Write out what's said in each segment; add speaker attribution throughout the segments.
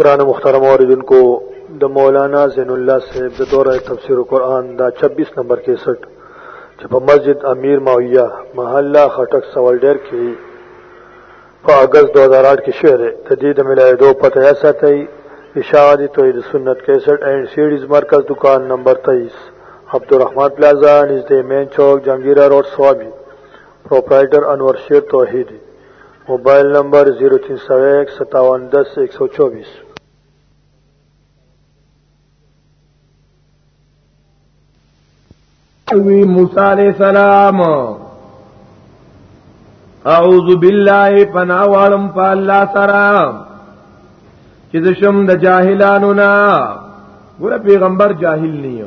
Speaker 1: گران مخترم آردن کو د مولانا زین الله صاحب د دوره تفسیر قرآن دا 26 نمبر 61 چې په مسجد امیر ماویہ محله خټک سوال ډیر کې په اگست 2008 کې شعر تدید ملایدو پته یا ساتي اشاعتی توحید سنت 61 اینڈ سیډیز مرکز دکان نمبر 23 عبدالرحمن پلازا نزدې مین چوک جنگیرا روډ سوابي پروپرائیٹر انور شیر توحیدی موبایل نمبر 03015710124
Speaker 2: وی موسی علیہ السلام اعوذ بالله پنا والم په الله سره چې زشم د جاهلانو نه ګور پیغمبر جاهل نه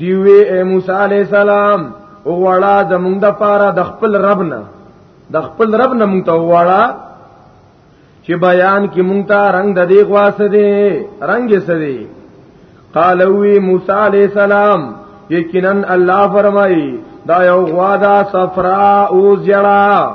Speaker 2: دی وی اے موسی علی السلام او وړا د مونږ د پاره د خپل رب نه د خپل رب نه مونږ ته وړا چې بیان کې مونږ ته رنگ د دې غواسه دی رنگ یې سدي قال وی موسی علی السلام یقینا الله فرمای دا یو غوا دا صفرا او زړه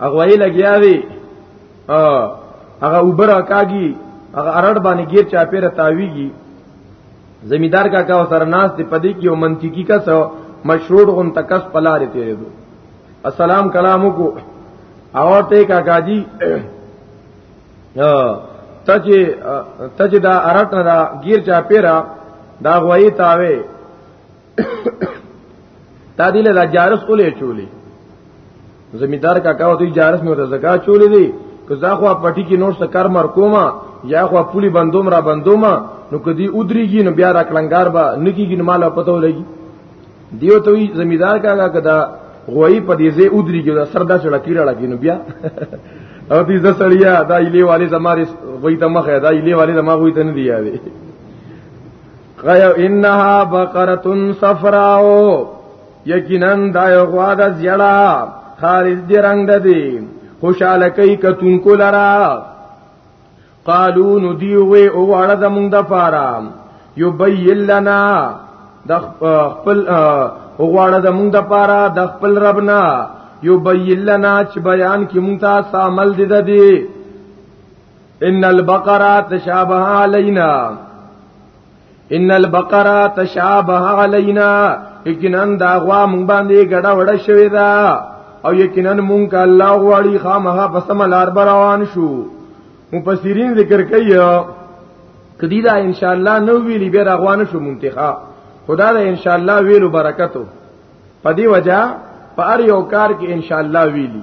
Speaker 2: هغه یې لګیا وی هغه اوبر کاږي هغه ارړ باندې غیر چا پیر تاویږي زمیدار کا کا سره ناس دی پدې کې او منطقي کا سو مشروط غون تکس پلارې تیرې دو السلام کلام کو اور ته کا کاجی تج تج دا ارټ دا غیر چا پیرا دا غوي تاوي تا دې له جارس اولې چولې زمیدار کا کاو دوی جارس نو زکا چولې دي که زه خو پټی کې نور څه کار مر کومه یا خو پولی بندوم را بندوم نو کدی ودریږي نو بیا را کلنګار به نکیږي نو مال پته ولګي دیو ته زمیدار کاګه کدا غوی په دې ځای ودریږي دا سردا چړکی را لګي نو بیا او دې زسړیا دا ایلی والی زماره غوی ته مخه دا ایلی والی زما غوی ته نه دی یادې غیو انها بقره صفراو یقینا دا یو غوا د زیړه خارج دی رنگ ده دی خوشاله کوي کتون کو لرا قالو نو دی وی او اړه د مونږ د پاره یبین لنا د خپل او اړه د مونږ د پاره د خپل ربنا یبین لنا چې بیان کې مونږ ته عمل دي د دی ان البقره تشابه علينا ان البقره تشابه علينا یقینا دا غوا مونږ باندې ګډه وډه شوې ده او یقینا مونږ الله غواړي خامها په سم لار روان شو مفسرین ذکر کوي کدی دا ان شاء الله نو ویلی به روان شو منتخا خدا دا ان شاء الله ویلو برکتو پدی وجہ په ار یو کار کې ان شاء الله ویلی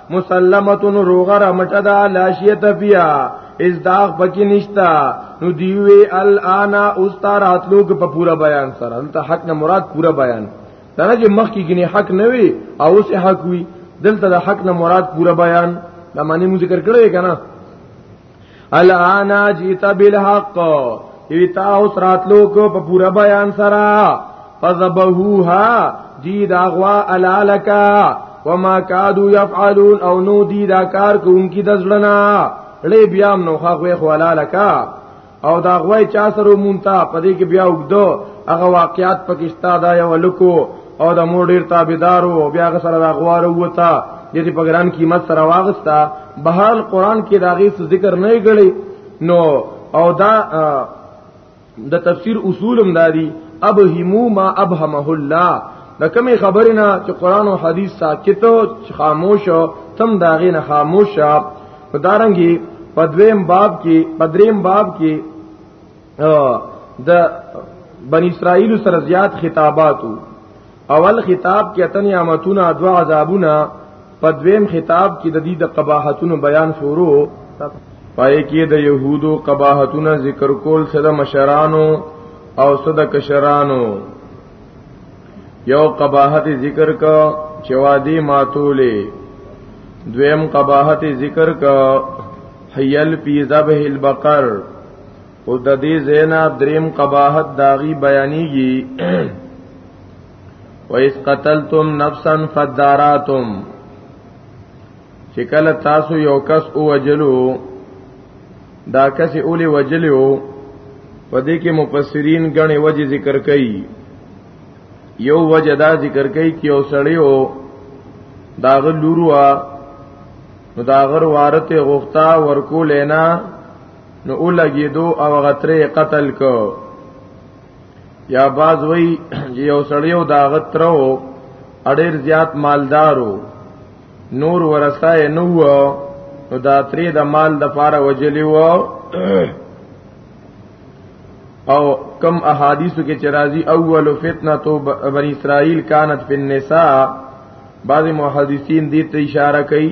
Speaker 2: مسلمتون روغر مټدا لاشیت فیا از داغ پکې نشتا نو دیوی الانا استار اتلوګ په پورا بیان سره دلته حق نه مراد پورا بیان دا چې مخ کې ګنې حق نه وي او اوس حق وي دلته د حق نه مراد پورا بیان دا معنی مو ذکر کړی کنه الان جیت بالحق یی تا اوس راتلو کو په پورا بیان سرا فذبحوها دی دا غوا الالکا وما کادو یفعلون او نو دی دا کار کوونکی د ځلنا لې بیا نو خو خو الالکا او دا غوای چا سره مونتا پدې کې بیا وګدو هغه واقعیات پکې ستا دا یو لکو او د مور ډیر تابعدار وو بیا غ سره دا غوار وتا د دې په ګران قیمت سره واغستا بهرال قران کې داغي ذکر نه غړي نو او دا د تفسیر اصولم دادی اب همو ما ابهمه الله د کمی خبرې نه چې قران او حدیث ساکت او خاموش او تم داغې نه خاموش دارنګي پدویم باب کې پدریم باب کې د بنی اسرائیل سره زیات خطاباتو اول خطاب کې اتن نعمتونه دوا عذابونه په دویم خطاب کې د دې د قباحتونو بیان شروع پای کې د يهودو قباحتونه ذکر کول سره د مشرانو او سره د کشرانو یو قباحت ذکر کا چوادی ماتولې دویم قباحت ذکر کا حیل پی ذبح البقر او د دې زینا دریم قباحت داغي بیانېږي وَإِذْ قَتَلْتُمْ نَفْسًا فَدَّارَاتُمْ چې کله تاسو یو کس او وجلو دا کس اولی وجلو په دې کې مفسرین غني وجه ذکر کوي یو وجه دا ذکر کوي چې یو سړیو داغه لوروا نو داغر وارته غوختا ورکو لینا نو اولګي دو او غترې قتل کو یا باز وی یو سړیو دا غترو اډیر زیات مالدارو نور ورسای نو نو دا تری د مال د پاره وجلی وو او کم احادیثو کې چرازی اول فتنه تو بنی اسرائیل کانت فی النساء بعض محدثین دې ته اشاره کوي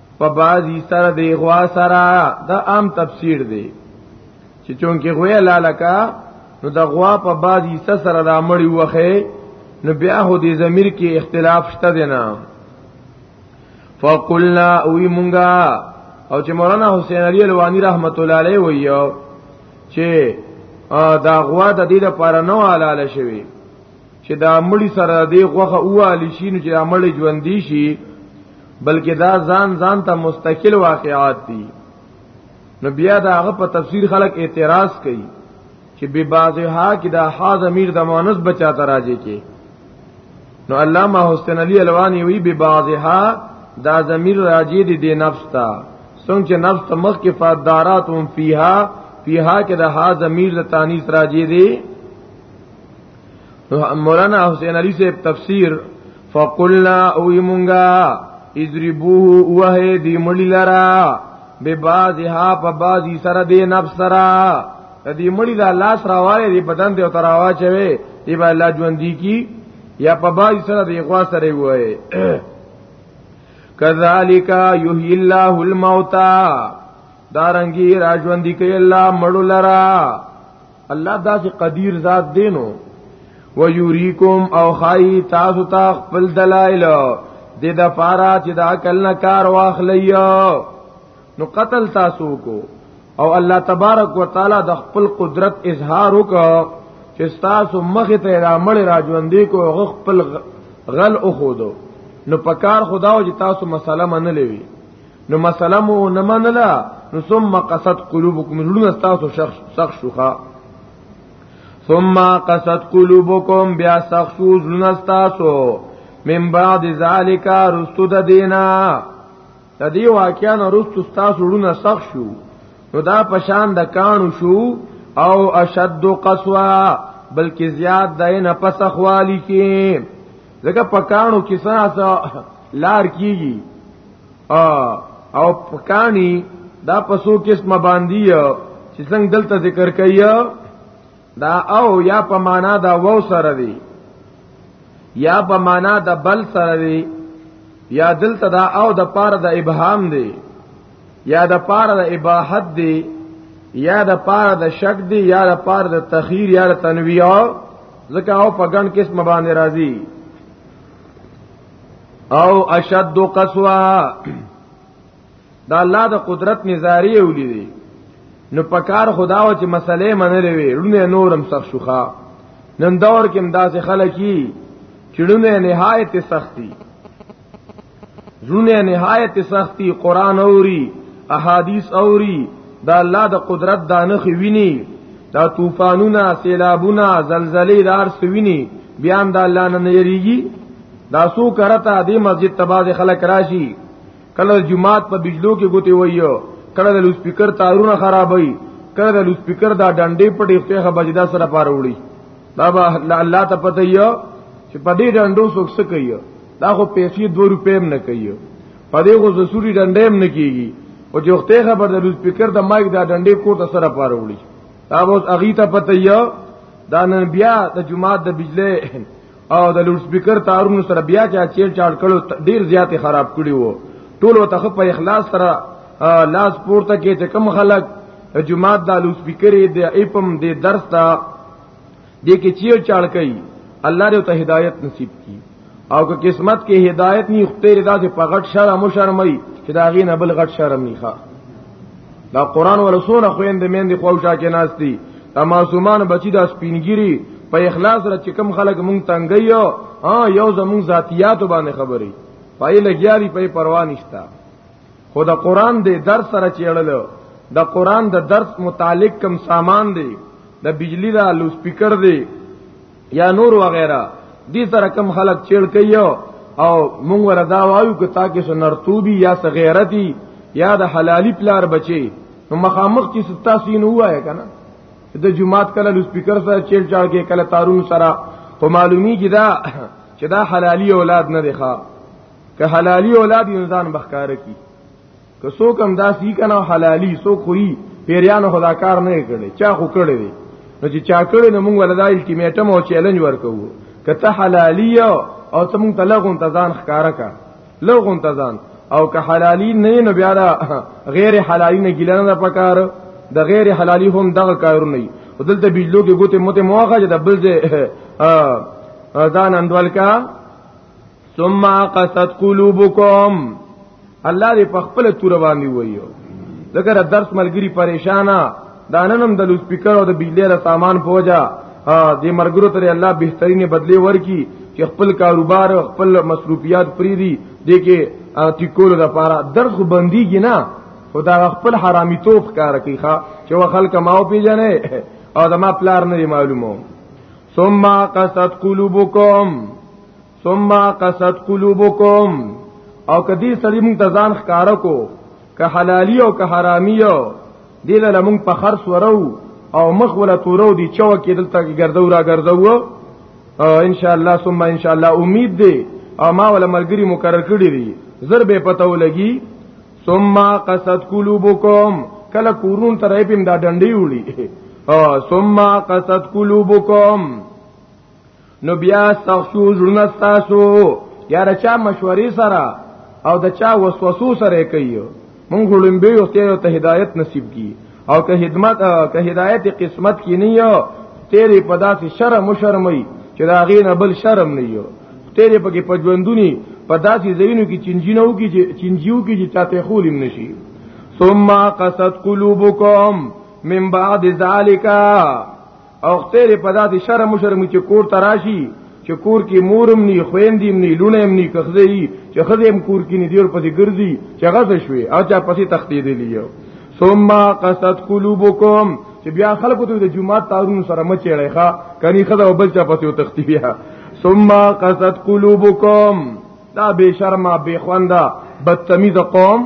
Speaker 2: په بازي سره دی غوا سره دا عام تفسیر دی چې چونکه غوې لالکا نو د غوا په بازي سره د امړی وخه نو بیا هو دې ضمیر کې اختلاف شته دی نه فقلنا وی مونږه او چې مولانا حسین علی الوانی رحمت الله علیه ویو چې دا غوا د دې لپاره نو حلاله شوی چې دا مړی سره دی غوخه اوالی شي نو چې دا مړی ژوند دی شي بلکې دا ځان ځان ته مستقل واقعات دي نو بیا دا هغه په تفسیر خلک اعتراض کوي چې به بازها کې دا حاز امیر د مؤنث بچا ته راځي کې نو علامه حسین علی الوانی وی به بازها دا ضمیر راځي د دې نفس ته څنګه چې نفس مخ کې فادارات هم فیها فیها کې د ها ضمیر د تانیث راځي دی مولانا حسین علی صاحب تفسیر فقلنا او یمونگا اضربوه وه دی مړی لرا به بازها په بازی سره دی نفس سره دی مړی دا لاس راواله دی بدن دی او تراوا چوي دی با الله ژوند دی کی یا په بازی سره دی غوا سره وای کذالک یحیی الله الموتى دارنګي راجوندي کوي الله مړو لرا الله داسې قدیر ذات دینو ویوریکم او خای تاسو ته خپل دلایل د د پارا چې دا کلن کار واخلی نو قتل تاسو کو او الله تبارک وتعالى د خپل قدرت اظهار وکړ چې تاسو مخ ته را مړ را ژوندې کو خپل غل او خودو نو پکار خداو چې تاسو مسله منلې وي نو مسله مو نه منله نو ثم قصد قلوبکم لونه تاسو شخص شخص شوخه ثم قصد قلوبکم بیا شخص لونه تاسو من بعد ذالک رستو د دینا د دې واقعیا نه رستو تاسو لونه شخص شو نو دا پشان د کانو شو او اشد قسوا بلکې زیات د نه پس خوالی کې ځکه پکانو کې سره لار کیږي او پکانی دا پسو قسمه باندې چې څنګه دلته ذکر کوي دا او یا په معنا دا و سره دی یا په معنا دا بل سره دی یا دلته دا او د پاره د ابهام دی یا د پاره د اباحت دی یا د پاره د شک دی یا د پاره د تخیر یا د تنویع ځکه او په ګڼ قسم باندې راځي او اشد قسوا دا الله د قدرت نظاری ولې دي نو پکار خدا و چې مسلې منلې وي رونه نورم سخت شوخه نن دور کې انداز خلکی چړونه نهایت سختی زونه نهایت سختی قران اوري احادیث اوري دا الله د قدرت دانخ ویني دا طوفانونه سیلابونه زلزلې دار سویني بیا هم د الله نه یریږي دا سو کرتا دې مسجد تباز خلک راشي کله جمعات په بجلو کې ګوتې وایو کله د لوسپیکر تارونه خرابوي کله د لوسپیکر دا ډنډې په ډېر ته بجدا سره پاره وړي دا به الله ته پته یو چې په دې ډنډو څوک څه کوي دا خو پیسې 2 روپې هم نه کوي په دې خو زسوري ډنډې هم نکېږي او چې وخته خبر د لوز فکر د مایک دا ډنډې کور ته سره پاره وړي دا اوس اغي ته پته یو دا نن بیا د جمعات د بجلی او د لوډ سپیکر تارونو سره بیا چې چیل چاړ کړو ډیر زیات خراب کړي وو ټول وته په اخلاص سره لاس پورته کې چې کم خلک جمعات د لوډ سپیکر د ایپم د درس ته دې کې چیو چاړ کوي الله دې ته هدایت نصیب کړي او که قسمت کې هدایت نه خپل رضا ته پغټ شرم او شرمای چې دا غي نه بل غټ شرم نه ښه دا قران ورسونه خويند مند خوښه کې ناشتي تماسومان بچی دا سپینګيري په اخلاص را چې کم خلک مونږ تنګيو ها یو زمون ذاتيات باندې خبري پای لګیاري په پروا نشتا خو د قران د درس سره چېړل د قران د درس متعلق کم سامان دی د بجلی دا لو سپیکر دی یا نور وغیرہ دې سره کم خلک چېړ کوي او مونږ وردا وایو که تاکي سنرتوبي یا صغیرتی یا د حلالي پلار بچي نو مخامخ چې ستاسو نه وایې کنه د جمعات کله لو سپیکر سره چېړ چاړ کې کله تارون سره په معلومی کې دا چې دا حلالي اولاد نه دی ښا که حلالي اولاد انسان بخکار کی که څوک هم داسې کنه حلالي څوک خوې پیریانو خدا کار نه کړي چا خو کړي دي نو چې چا کړي نو موږ ولدا الټیمیټم او چیلنج ورکو کته حلالي او تم تلغون تزان خکارا کا لغون تزان او که حلالي نه نو بیا غیر حلالي نه ګیلنه د پکار د غیر حلالي هم دغه کار نه دلته بجلو کې ګوته مته موخه چې د بل ځای ځان اندوال کا ثم قصد قلوبكم الله دې په خپل تور باندې وایو ذکر درس ملګری پریشانا داننم د لوسپیکر او د بجلی را سامان پوجا د مرګرو تر الله بهترینه بدلی ورکی چې خپل کاروبار او خپل مصروفیات پریدي د کې ټیکولو لپاره درس خو بنديږي نه خدا خپل حرامي توپ کار کوي ښا چې وخل کماو پیژنې او زما پلار نه معلومو ثم قصد قلوبکم ثم قصد قلوبکم او کدی سړی مونږ ته ځان ښکارا کو که حلالي او که حرامي او دې له مونږ په خرص ورو او مخ ولا تورو دي چو کې دلته کې ګرځو را ګرځو ان شاء الله ثم ان شاء الله امید دی او ما ولا ملګری مقرر کړی دی زر به پتو لګي ثم قصد قلوبكم کله کورون تر ایپم دا ډنډي وړي ثم قصد قلوبكم نو بیا سخشو زړه تاسو یاره چا مشورې سره او د چا وسوسو سره کوي مونږ غړمبه یو ته هدایت نصیب کیږي او که خدمت که هدایت قسمت کې نه یو تیرې په داسې شرم مشرمي چې دا غینه بل شرم نه یو تیرې پکې پجوندونی په داسې زینو کې چنجینو کې چې چنجیو کې چې چاته خولم نشي ثم قصد قلوبکم من بعد ذالکا او خپل په داسې شرم شرم چې کور تراشي چې کور کې مورم ني خويندیم ني لونم ني کخزي چې خزم کور کې ني دیر پسې ګرځي چې غز شوي او چا پسې تختی دی لیو ثم قصد قلوبکم چې بیا خلکو ته د جمعه تارون سره مچېړې ښا کني خدا وبل چا پسې تختی بیا ثم قصد قلوبکم دا بے شرما بے خوندا بدتمیز قوم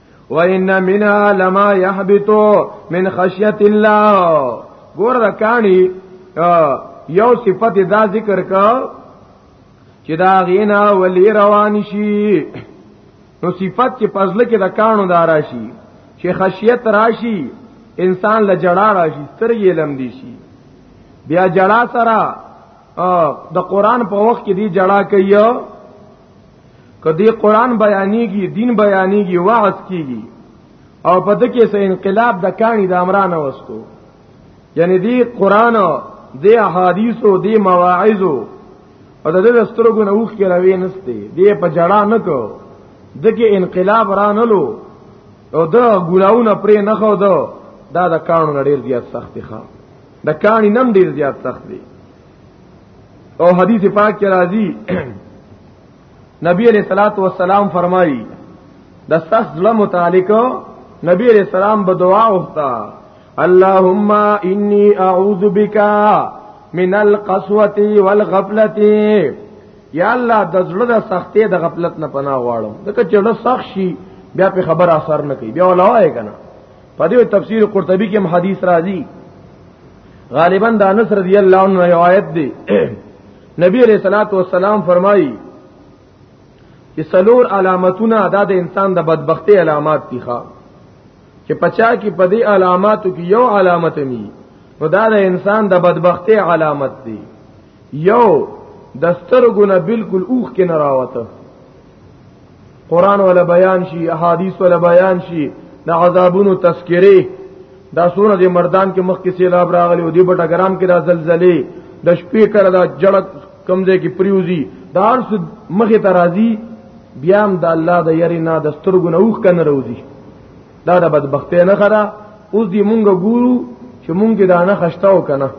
Speaker 2: وان منها لما يهبط من خشيه الله ګور رکانی یو صفت دا ذکر کا چې دا غینا ولی روان شي نو صفت چې پزله کې د کانو دارا شي چې خشیت راشي انسان له جړا راشي سترګې لم دي شي بیا جړا سره د قران په وخت کې دی جړا کوي کدی قران بیانېږي دین بیانېږي وعظ کیږي او په دکې سه انقلاب د کانی د امران وستو یعنی دی قران دی احادیثو دی مواعظو او د دې سترګو نه اوخ کې راوي نسته دی په جړه نه کو دکې انقلاب رانلو او د ګلاونه پرې نه خو دو دا د کانو ډیر زیات سخت ښه د کانی نم ډیر زیات سخت دی او حدیث پاک کې راځي نبی علیہ الصلوۃ والسلام فرمایي د سخت ظلم متعلق نبی علیہ السلام به دعا وکړه اللهم انی اعوذ بک من القسوه والغفله یا الله د زړه د سختې د غفلت نه پناه غواړم دغه چې له سخت شي بیا په خبر اثر نه کوي بیا ولاوه کنه په دې تفسیر قرطبي کې حدیث راځي غالبا د انس رضی الله عنه روایت دی نبی علیہ الصلوۃ والسلام فرمایي چې سلور علامتونه ادا د انسان د بدبختی علامات دي ښا چې پچا کې په دې علاماتو کې یو علامت ني نو دا د انسان د بدبختی علامت دي یو دستر ګونه بالکل اوخ کې نه راوته قران ولا بیان شي احادیث ولا بیان شي د عذابونو تذکره دا سونه د مردان کې مخ کې سیلاب راغلی او دی بټا ګرام کې دا زلزلې د شپې کړه دا جړک کمزې کې پریوزی دا هر څه مخه ترازی بیا هم د الله د یری نه د سترګو نه اوخ کنه روزي دا د بدبختۍ نه خره اوس دی مونږ ګورو چې مونږ دا نه خشتاو کنه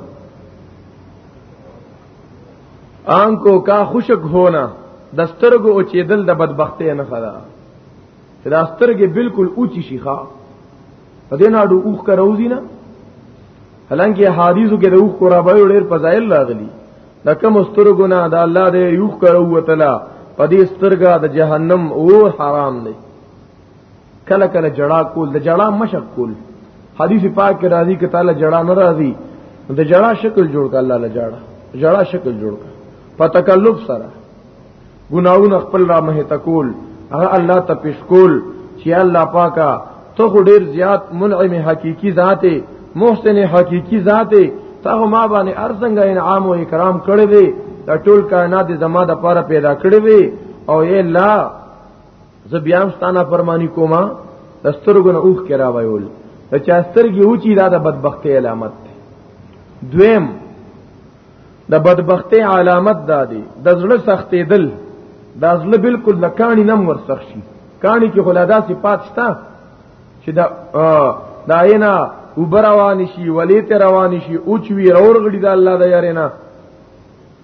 Speaker 2: آنکو کا خوشک ہونا د سترګو او چیدل د بدبختۍ نه خلا چې د سترګې بالکل اوچی شي ښا په دې ناړو اوخ کروزی نه حالانکه حدیثو کې د اوخ کو را به ډیر فضایل راغلي د کوم سترګو نه د الله دې اوخ کرو وتلا په دې سترګه د جهنم اور حرام دی کله کله جړا کول د جړا مشق کول حدیث پاک کې راځي چې تعالی جړا نه راځي د جړا شکل جوړ کړه الله له جړا جړا شکل جوړ کړه په تکلف سره ګناونه خپل را مه تکول هغه الله ته پیش کول چې الله پاکا ته ډیر زیات منعم حقيقي ذات محسن حقيقي ذات ته ما باندې ارزنګ انعام او اکرام کړی دی د ټول کائنات زما د پاره پیدا کړی وی او اے الله زه بیا هم ستانه فرمانی کوما سترګو نه اوخ کرا وایول ته چا سترګي اوچی دا د بدبختی علامت دی دویم د بدبختی علامت دا دی د زړه سختې دل دا زړه بالکل د کانی نم ور سخت شي کانی کې خلادا سي پات شتا چې دا دا اینا وبروان شي ولې ته روان شي اوچوي اور غړي د الله د یارینا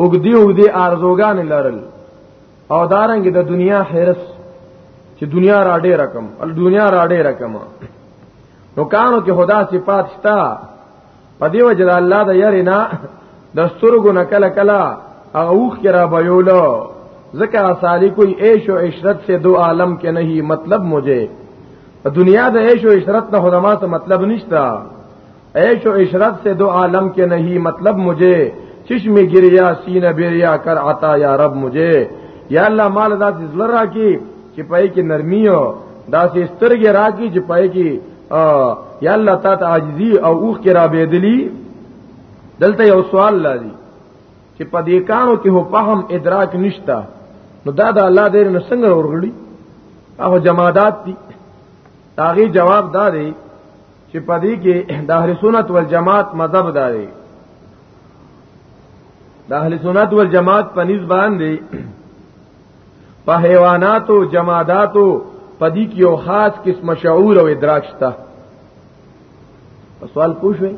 Speaker 2: اوګدی اوګدی ارزوګان لرل او دارنګ د دنیا حرس چې دنیا را ډې رقم ال دنیا را ډې رقم نو کانو کې خدا صفات شتا په دیو جل الله د یرینا د سترګو نه کله کله اوخ کې را بيولو ذکا سالی کوئی عیش و عشرت سے دو عالم کے نہیں مطلب مجھے دنیا د عیش و عشرت نه خدمات مطلب نشتا ایش و عشرت سے دو عالم کے نہیں مطلب مجھے چشم گریا سینہ بیریا کر عطا یا رب مجھے یا الله مال دا زلر را کی چې پای کې نرمي او دا سي سترګې را کی چې پای کې یا الله تا ته عاجزي او اوخ کې را بيدلی دلته یو سوال لري چې په دې کانو کې هو فهم ادراک نشتا نو دا د الله دې نو څنګه ورغړي هغه جمادات دي هغه جواب دا دی چې پدې کې د اهل سنت والجماعت مذهب دی د اهل سنت والجماعت په نسبت باندې په حیواناتو جماداتو پدې کې یو خاص قسم شعور او ادراک شته سوال پوښوي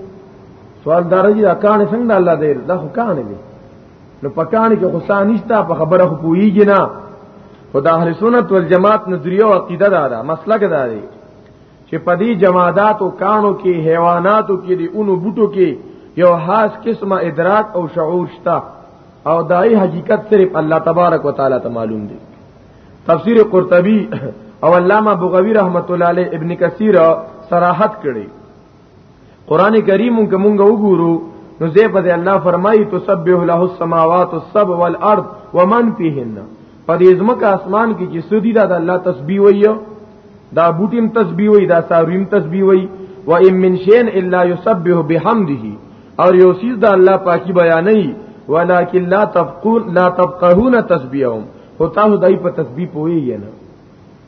Speaker 2: سوال دارجی دا کانه څنګه الله دې دا خو کانه دي نو پکانه کې غصه نشتا په خبره خو پويږي نه خدا اهل سنت والجماعت نظریه او عقیده دا ده مسلک دا دی چې په دې جماداتو کانو کې حیواناتو کې دی اونو بوټو کې یو خاص قسمه ادراک او شعور شته او دای حقیقت صرف الله تبارک وتعالى ته معلوم دی تفسیر قرطبی او علامہ بغوی رحمت الله علیه ابن کثیر صراحت کړي قران کریم مونږ مونږ وګورو نو زه په دې الله فرمایي تسبح له السماوات السبع والارض ومن فيهن په دې ځمکه اسمان کې چې سودی دا د الله تسبیح وایو دا بوټیم تسبیح وای دا سارویم تسبیح وای و ان من شین الا یسبح بحمده او یو سیز دا الله پاکي بیانې ولکن لا تفقون لا تفقهون تسبیحهم هو تاسو دای په تسبیح پوي نه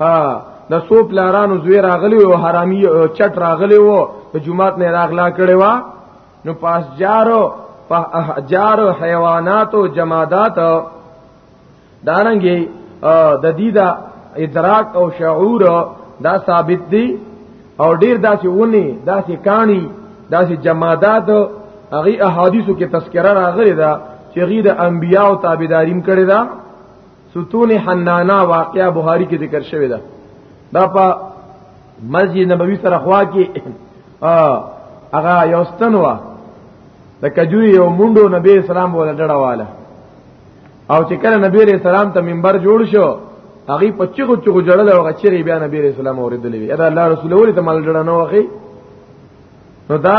Speaker 2: ها د سو پلارانو زوی راغلی او حرامي چټ راغلی وو د جمعات نه راغلا کړي وا نو پاس جارو په احجار حیوانات او جمادات دارنګي د دې دا ادراک او شعور دا ثابت دي او ډیر داسې ونی داسې کانی داسې جمادات هغه احادیثو کې تذکرہ راغلی دا چې غیر انبیاء او تابعداریم کړی دا ستون حنانا واقعا بخاری کې ذکر شوی دا دا په مسجد نبوي سره خوا کې هغه یو ستن وا د کجوري یو مونډو نبی اسلام ولا ډړواله او چې کله نبی رسول الله ته منبر جوړ شو هغه په چغو چغو جړل او غچری بیا نبی رسول الله اوریدلې دا الله رسول الله ته مال جوړ نه وخی نو دا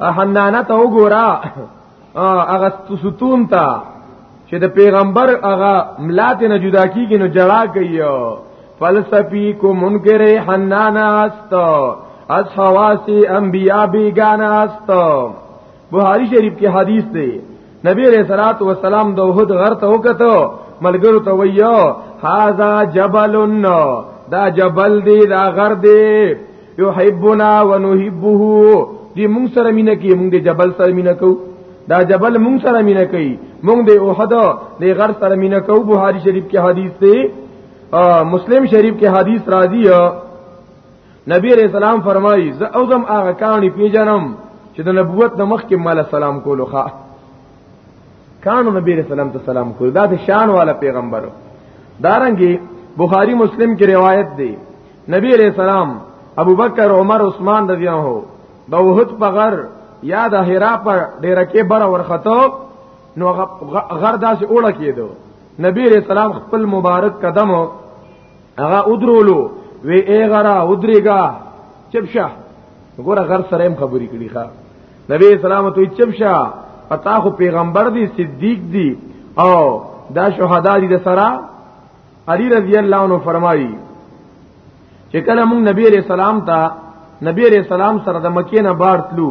Speaker 2: حنانه ته وګورا هغه ستون ته چې د پیغمبر هغه ملاته نه جدا کیږي نو جړا کوي فلسفی کو منکر حنانه است از حواسی انبیاء بیگانه است بخاری شریف کې حدیث دی نبی علیہ الصلات والسلام د وحد غر ته وکتو ملګرو ته ویو هاذا جبل دا جبل دی دا غر دی یحبنا ونحبه دی مونږ سره مینه کوي مونږ د جبل سره مینه کوو دا جبل مونږ سره مینه کوي مونږ د احد د غر سره مینه کوو بخاری شریف کې حدیث دی مسلم شریف کې حدیث راځي نبی علیہ السلام فرمایي زه اوزم هغه کانی پیژنم چې د نبوت د مخ کې مال سلام کولو ښا کانو نبی علیہ السلام ته سلام کول دا د شان والا پیغمبرو دارنګي بخاری مسلم کې روایت دی نبی علیہ السلام ابو بکر عمر عثمان رضی الله عنه د وحد په غر یا د حرا پر ډیره کې بر ورخته نو غر داسې اوړه کېدو نبی رسول الله خپل مبارک قدم هغه ودرولو وی ای غرا ودریګا چپشه ګوره غر سره هم خبرې کړي ښا نبی اسلام ته چپشه پتا خو پیغمبر دی صدیق دی او دا شهدا دي د سره علی رضی الله عنه فرمایي چې کله موږ نبی رسول سلام ته نبی رسول سلام سره د مکې نه بار تلو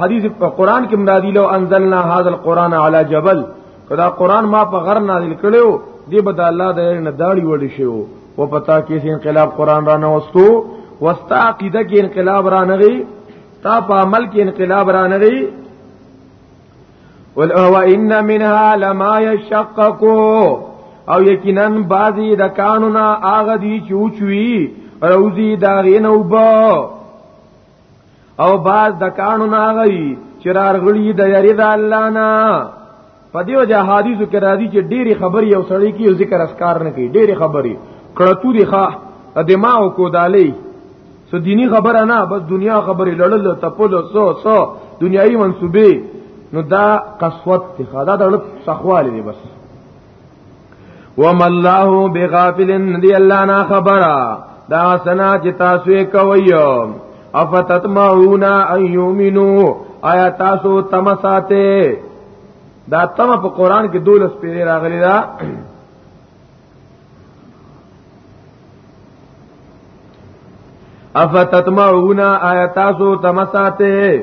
Speaker 2: حدیث په قران کې مرادی لو انزلنا هذا القران على جبل کدا قران ما په غر نازل کړو دی به د الله د نه داړي وړ شي او پتا کې سي انقلاب قران را نه وستو وستا عقیده کې انقلاب را نه غي تا په عمل کې انقلاب را نه غي ول او ان منها لما يشقق او یقینا بعضی د قانونا اغه دی چوچوي روزي داغینه وبو او باز د کانو ناغي چې رارغړي د یری د الله نه په دې وجه حدیثو کې راځي چې ډېری خبرې یو سړی کې یو ذکر اسکار نه کوي ډېری خبرې کړتو دي ښا دماغ کو دالې سو دینی خبره نه بس دنیا خبرې لړل تپل سو سو دنیایي منسوبې نو دا قسوت ته خدا دا سخواله دی بس وما الله بغافل دی الله نه خبره دا سنا چې تاسو یې کوي افتتمعون ان یؤمنو آیا تاسو تم ساته دا تم په قران کې دولس پیری راغلی دا افتتمعون آیا تاسو تم ساته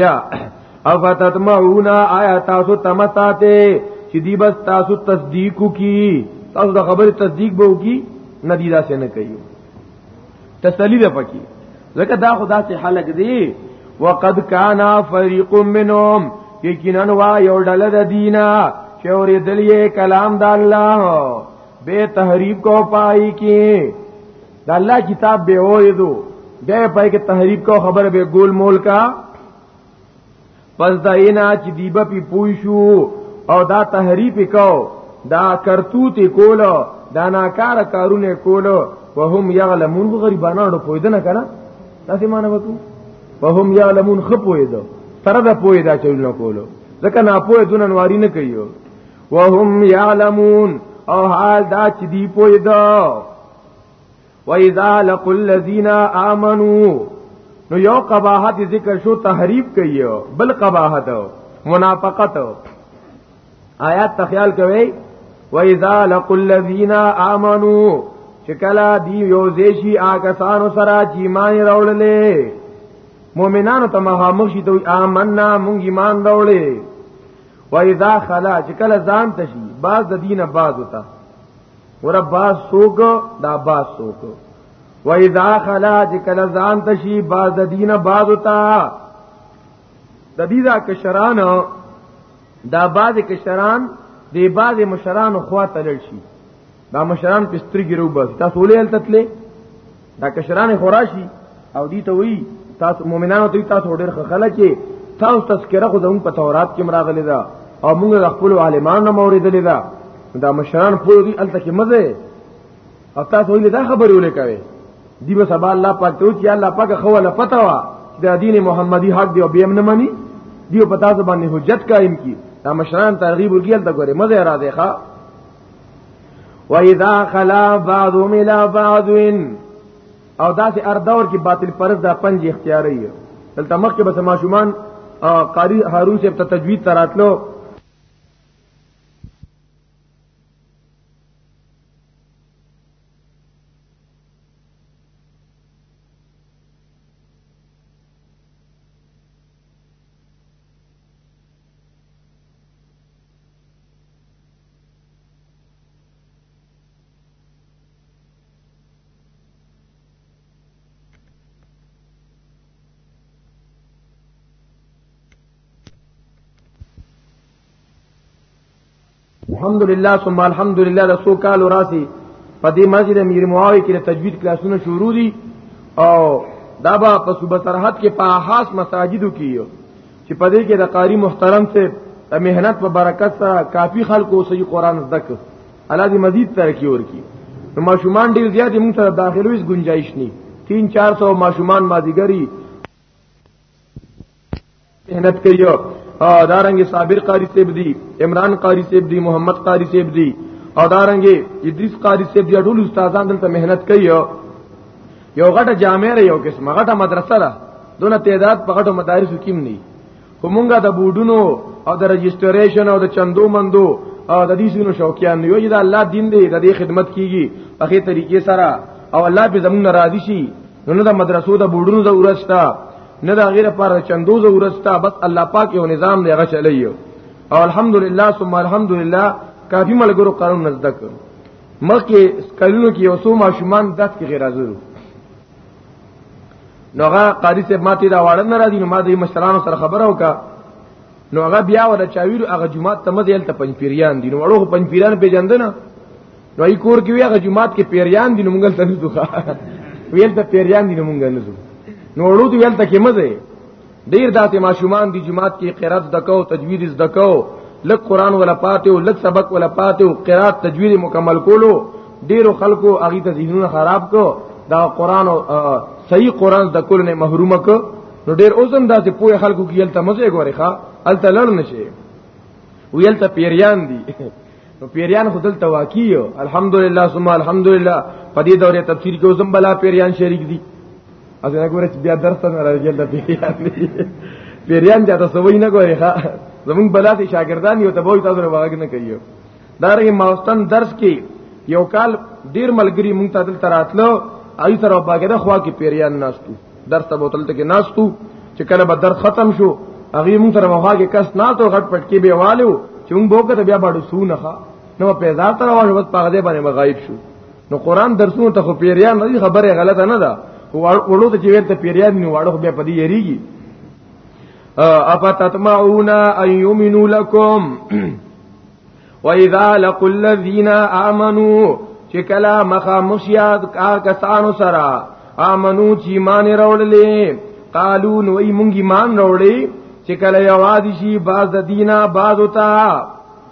Speaker 2: یا افتتمعون آیا تاسو تمتاته چې دی بس تاسو تصدیق کی تاسو د خبره تصدیق به وکي ندی دا څنګه کوي تسلی ده پکې ځکه دا خدا سي حلق دی وقد كان فريق منهم یقینا وا یو ډله د دینا چې اورې دلیه کلام د الله به تحریف کو پای کې دا الله کتاب به اوریدو بیا پای کې تحریف کو خبره به ګول مول کا پس دا اینا چې دیبه پی پوي شو او دا تحریف کو دا کرتوت کولو دا ناکار کارونه کولو وهم یعلمون غریبانو پوی دنه کنه تاسو مانه وکړو وهم یعلمون خپوی دو سره د پوی دا چلونه کولو ځکه نه پوی دونه نواری نه کوي وهم یعلمون او حال دا چې دی پوی دو وَإِذَا لَقُوا الَّذِينَ آمَنُوا نو یو قباحت ذکر شو تحریف کوي بل قباحت منافقت آیات ته خیال کوي وَإِذَا لَقُوا الَّذِينَ آمَنُوا چې کله دی یو زیشي آکسانو سره چې ایمان راوړلې مؤمنانو ته مخامخ شي دوی آمنا مونږ ایمان راوړلې و اذا خلا چې کله ځان تشي باز د دینه باز وتا ور عباس سوک دا عباس سوک و اذا خلا چې کله ځان تشي باز د دینه باز وتا د دې دا کشران دا باز کشران دی باز مشران خوا تلل شي دا مشران پستری ګرو بس تاسو ولې تللې دا کشران خوراشي او دی ته وی تاسو مؤمنانو ته تاسو ډېر خلک چې تاسو تذکرہ خو زموږ په تورات کې مراغلي دا او موږ خپل عالمانو موریدلې دا دا مشران پوه دي الته کې مزه او تاسو ویل دا خبرې ولې کوي دی به سبا الله پاک ته چې الله پاک خو ولا پتا وا چې دا دین محمدي حق دی او بیم نه مني دیو پتا ځبانه حجت قائم کی دا مشران ترغیب ورګیل دا ګوره مزه را دی ښا و اذا خلا بعض ملا بعض او داسې ار دور کې باطل پرز دا پنځ اختیاري دلته مخکې بس ماشومان قاری هارون صاحب ته تجوید تراتلو الحمدلله ثم الحمدلله د سو کال راسي په دې مسجد امیر معاویه کې تجوید کلاسونه شروع دي او دا به په صوبه سرحد کې په خاص مساجدو کې چې په دې کې د قاری محترم ته د مهنت په برکت سره کافی خلکو صحیح قران زده کړ الله دې مزید ترقی ورکړي نو ماشومان ډیر زیات موږ ته داخلوي گنجائش نه 3 400 ماشومان مازیګری مهنت کوي او دارنګ صابر قاری سیب دی عمران قاری سیب دی محمد قاری سیب دی او دارنګ ادریس قاری سیب دی ټول استادان دلته مهنت کوي یو غټه جامع یو قسمه غټه مدرسه ده دونه تعداد په غټو مدارسو کې نه کومګه د بوډونو او د رجستریشن او د چندو مندو او د دې سونو شوقیان یو چې د الله دین دی د دې خدمت کیږي په هغه طریقې سره او الله به زمون راضي شي نو د مدرسو د بوډونو ضرورت شته نه د غیر پر چندو ضرورت شته بس الله پاک یو نظام دی غشلیو او الحمدلله ثم الحمدلله کافی ملګرو قانون نزدک مکه کلونو کې یو څو ماشومان دات کې غیر حاضر نو هغه قاری صاحب ماته دا واړه نه راځي نو ما د مشرانو سره خبره وکړه نو هغه بیا ور چاویر هغه جمعه ته مزه یلته پنځپیریان دي نو وړو پنځپیریان پیژندنه نو ای کور کې هغه جمعه کې پیریان دي نو مونږ ته نه دوه ویل ته پیریان دي نو مونږ نه نو وړو دی ویل ته کې مزه ډیر داسې ماشومان دی جماعت کې قرات دکاو تجوید دکاو لک قران ولا پاتې او لک سبق ولا پاتې او قرات تجوید مکمل کولو ډیرو خلکو هغه ته ذهنونه خراب کو دا قران او صحیح قران د کول نه محروم ک نو ډیر اوسم داسې پوهه خلکو کې یلته مزه غوري ښا الته لړ نشي ویلته پیریان دي نو پیریان خدل تواکیو الحمدلله ثم الحمدلله په دې دوره تفسیر کې اوسم بلا پیریان شریک دي از نه ګوره چې بیا درس نه راځي د پیریان پیریان دا تاسو وای نه ګوري ها زمون بلاتي شاګردان یو ته وای تاسو راغ نه کوي دا رنګ ماوستن درس کې یو کال ډیر ملګری مونږ ته دل تراتلو ای تر باګه د خوا کې پیریان ناشتو درس ته بوتل ته کې ناشتو چې کله به درس ختم شو هغه مونږ تر وغه کې کس نه تو غټ پټ کې به والو چې مونږ بوکه ته بیا باډو سونه ښا نو پیدا تر واجبت پاګه باندې مغایب شو نو قران درسونه ته خو پیریان نه خبره غلطه نه ده وړو ته چې ورته پیریان نه وړو به پدی یریږي افتتمعون ان یؤمنوا لكم واذا لقوا الذين امنوا چې کلا مخا مشیاد کا کسانو سرا امنو چې مان راوللې قالو نو ای مونږ ایمان راولې چې کله یوازې شي باز د دینه باز وتا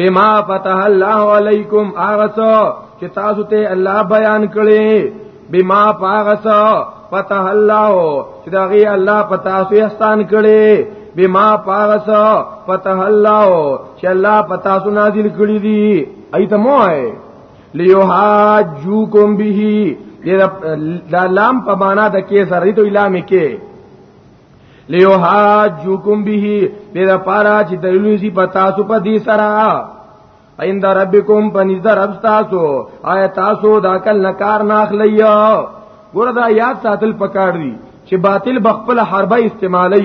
Speaker 2: بما فتح الله علیکم هغه څه چې تاسو ته الله بیان کړي بما هغه څه فتح الله چې دا غي الله پتا سو احسان کړي بما هغه څه فتح الله چې الله پتا سو نازل کړي دي ایته مو ہے لیوحاجوکم به دا لام په معنا د کې سره ته اعلان کې لیو حاجوکم به دې دا پارا چې دلیل شي پتا سو په دې سره ایند ربکم پنځ رب تاسو آی تاسو دا کل نکار ناخلی ګور دا یاد ساتل پکار دی چې باطل بخپل حربه استعمالی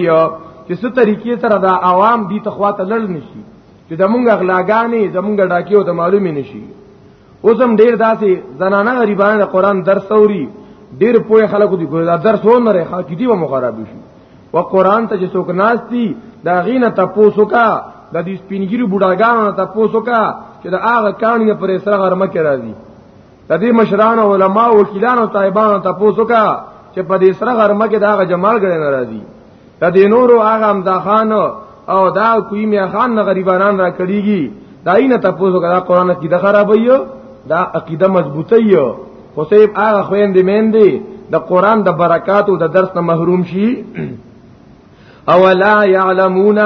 Speaker 2: چې څه طریقې سره دا عوام دي تخواته لړ نشي چې زمونږ اغلاګانې زمونږ ډاکیو ته معلومې نشي اوس هم ډیر داسې زنانه غریبانه د قران درس اوري ډیر پوهه خلکو دی ګویا درس و نه رې حقیقي و مخرب شي و قران ته چې څوک ناس دي دا غینه تاسو کا د دې سپینګری بډاګانو ته تاسو کا چې دا هغه کانې پر سره غرمه کې راځي د دې مشران علما او وکیلانو طالبانو ته تاسو کا چې په دې سره غرمه کې دا هغه جمال ګړې ناراضي د دې نورو هغه امدا خان او دا کوی میا خان نه غریبانان را کړیږي دای نه تاسو کدا قران کې د خرابې دا عقیده مضبوطه یو خو سیب هغه خويندې مېندې د قران د برکاتو د درس نه محروم شي او لا يعلمون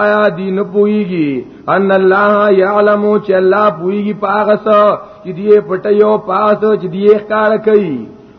Speaker 2: آیا دین پویږي ان الله يعلم چې الله پویږي پاغه څه چې دی پټیو پاس چې دی ښکار کوي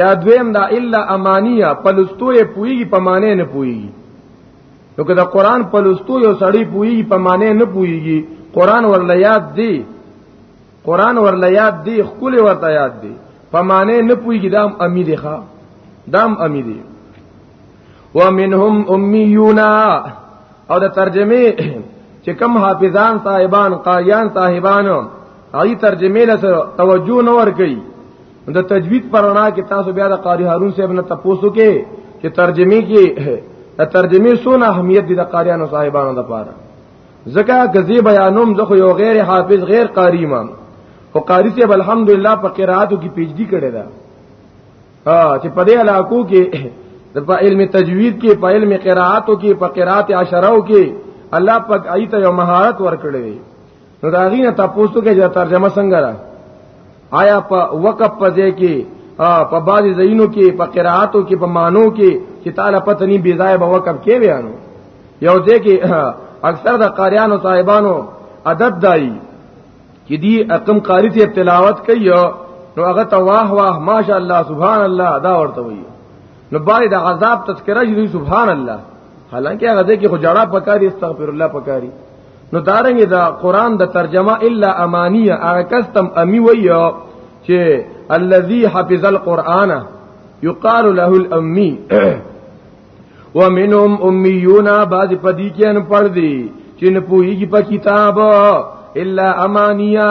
Speaker 2: یا دویم دا الا امانیه پلستو یې پویږي په معنی نه پویږي نو که دا قران پلستو یو سړی پویږي په معنی نه پویږي قران ورله یاد دی قران ورله یاد دی خپل ورته یاد دی په معنی نه پویږي دا امی دی ښا دا امی دی ومنهم امیون او دا ترجمه چې کم حافظان صاحبان قاریان صاحبانو هغه ترجمه له توجه نه ور کوي د تجوید پرانا کې تاسو بیا د قاری هارون صاحب نه تاسو کې چې ترجمه کې د ترجمه سونه اهمیت دي د قاریانو صاحبانو د پاره ځکه غزي بیانوم زه یو غیر حافظ غیر قاری امام او قاری صاحب الحمدلله په قراتو کې پیچ دی کړی دا ها چې په دې علاقو کې د په علم تجوید کې په علم قراتو کې په قرات عشراو کې الله پاک ایت یو مهارت ورکړي نو دا غینه تاسو کې چې ترجمه څنګه را آیا په وقف پځې کې په بعضی زینو کې په قراتو کې په مانو کې چې تعالی پته نه بي ځای به وقف کې بیانو یو دې کې اکثر د قاریانو صاحبانو عدد دای چې دی اقم قاری ته تلاوت کوي نو هغه ته واه واه ماشاء الله سبحان الله دا ورته وي نو باندې د عذاب تذکرہ شي سبحان الله حالانکه هغه دې کې خو جړه پکاري استغفر الله پکاري نو دارنګ دا قران د ترجمه الا امانیه هغه کستم امی ویو چې الذي حفظ القرآن يقال له الامي ومنهم اميون بعض پدی کې ان پړ دي چې نه پوهیږي په کتاب الا امانیه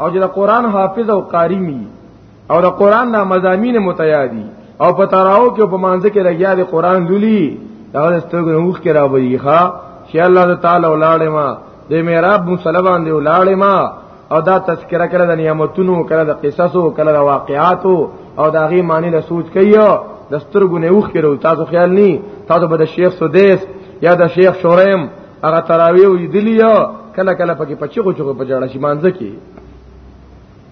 Speaker 2: او چې قرآن حافظ او قاری می او د قران د مزامین متیادی او په تراو کې په مانځ کې لګیا دی قران لولي دا سترګې نوخ کې راوړي ښا چې الله تعالی ولاړې ما د میراب مصلی باندې ولاړې ما او دا تذکرہ کړه د نعمتونو کړه د قصصو کړه د واقعاتو او دا غي معنی له سوچ کيو د سترګو نه وښ کړو تاسو خیال ني تاسو به د شیخ سودیس یا د شیخ شوریم هغه تراوی ویدلی کله کله پکې پچی کو چو په جړه شي مانځ کې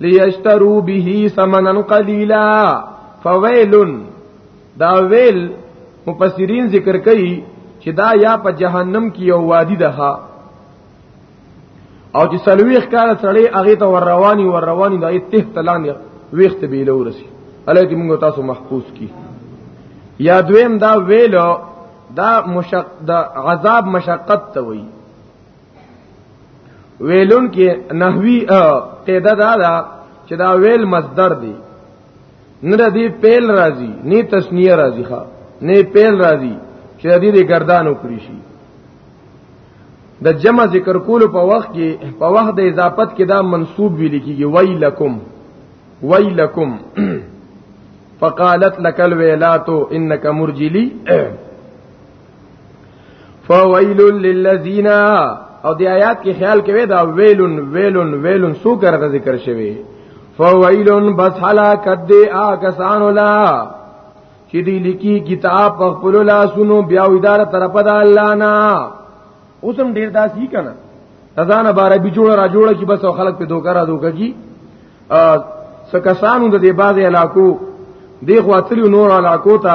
Speaker 2: ليشتروا به ثمنا قليلا فويل دا ویل مفسرین ذکر کوي چې دا یا په جهنم کې یو وادي ده او چې سلويخ کال سړی هغه ته ور رواني ور رواني د ایته تلان ویخت به له ورسی الله دې موږ تاسو محفوظ کی یا دویم دا ویلو دا مشق دا عذاب مشقت ته وایي ویلون کې نحوی قاعده دا ده چې دا ویل مصدر دی نه د دې پیل راځي نه تسنیه راځي ښا نه پیل راځي چې د دې گردان وکړي شي د جمع ذکر کول په وخت کې په وخت د اضافت کې دا منصوب ویل کیږي ویلکم ویلکم فقالت لك الویلات انك مرجلی فویل للذین او دی آیات کې خیال کوي دا ویلن ویلن ویلن سو کرته ذکر شوی فویلن بس هلاک دی آ کسان ولا چې دی لیکي کتاب په خپل لاسونو بیا ودار طرف د الله نه اوسم ډیر داسي کنه تزان بار به جوړ را جوړ کی بس خلک په دوکا را دوکا کی سکسانو د دې باز علاقو دی خو اتلی نور علاقو ته